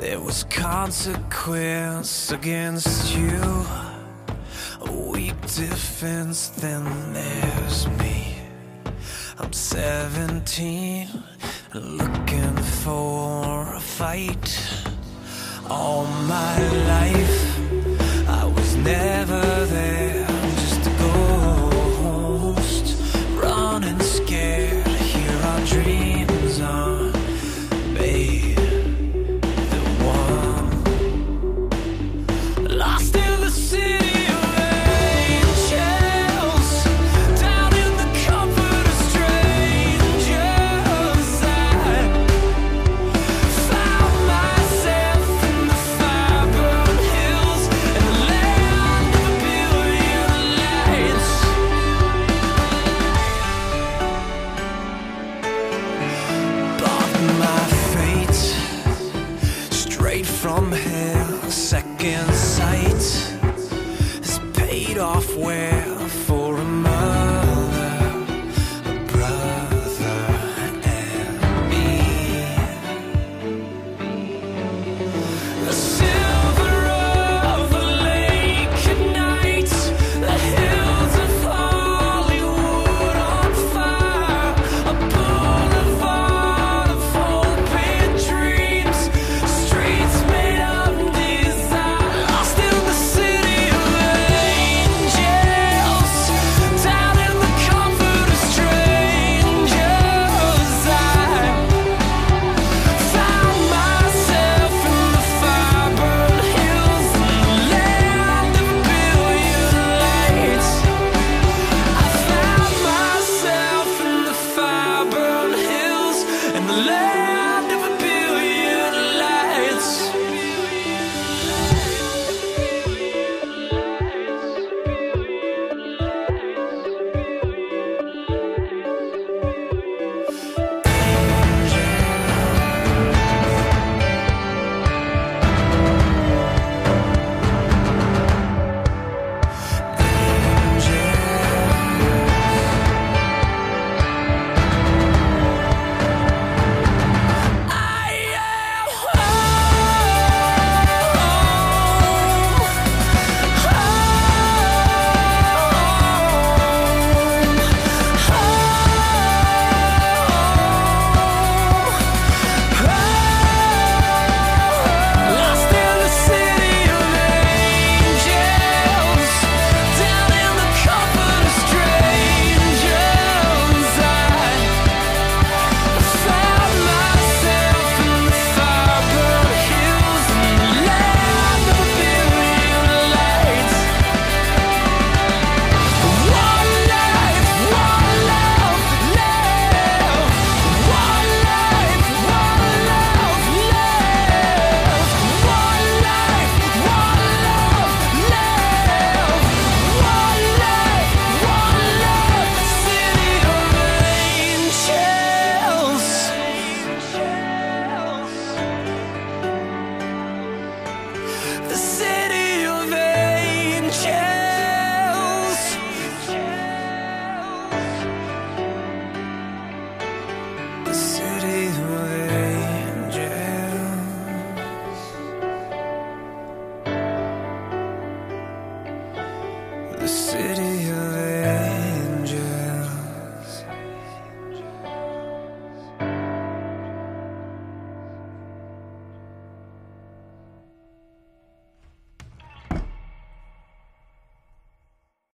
There was consequence against you A weak defense, then there's me. I'm 17, looking for a fight All my life. in sight has paid off where city of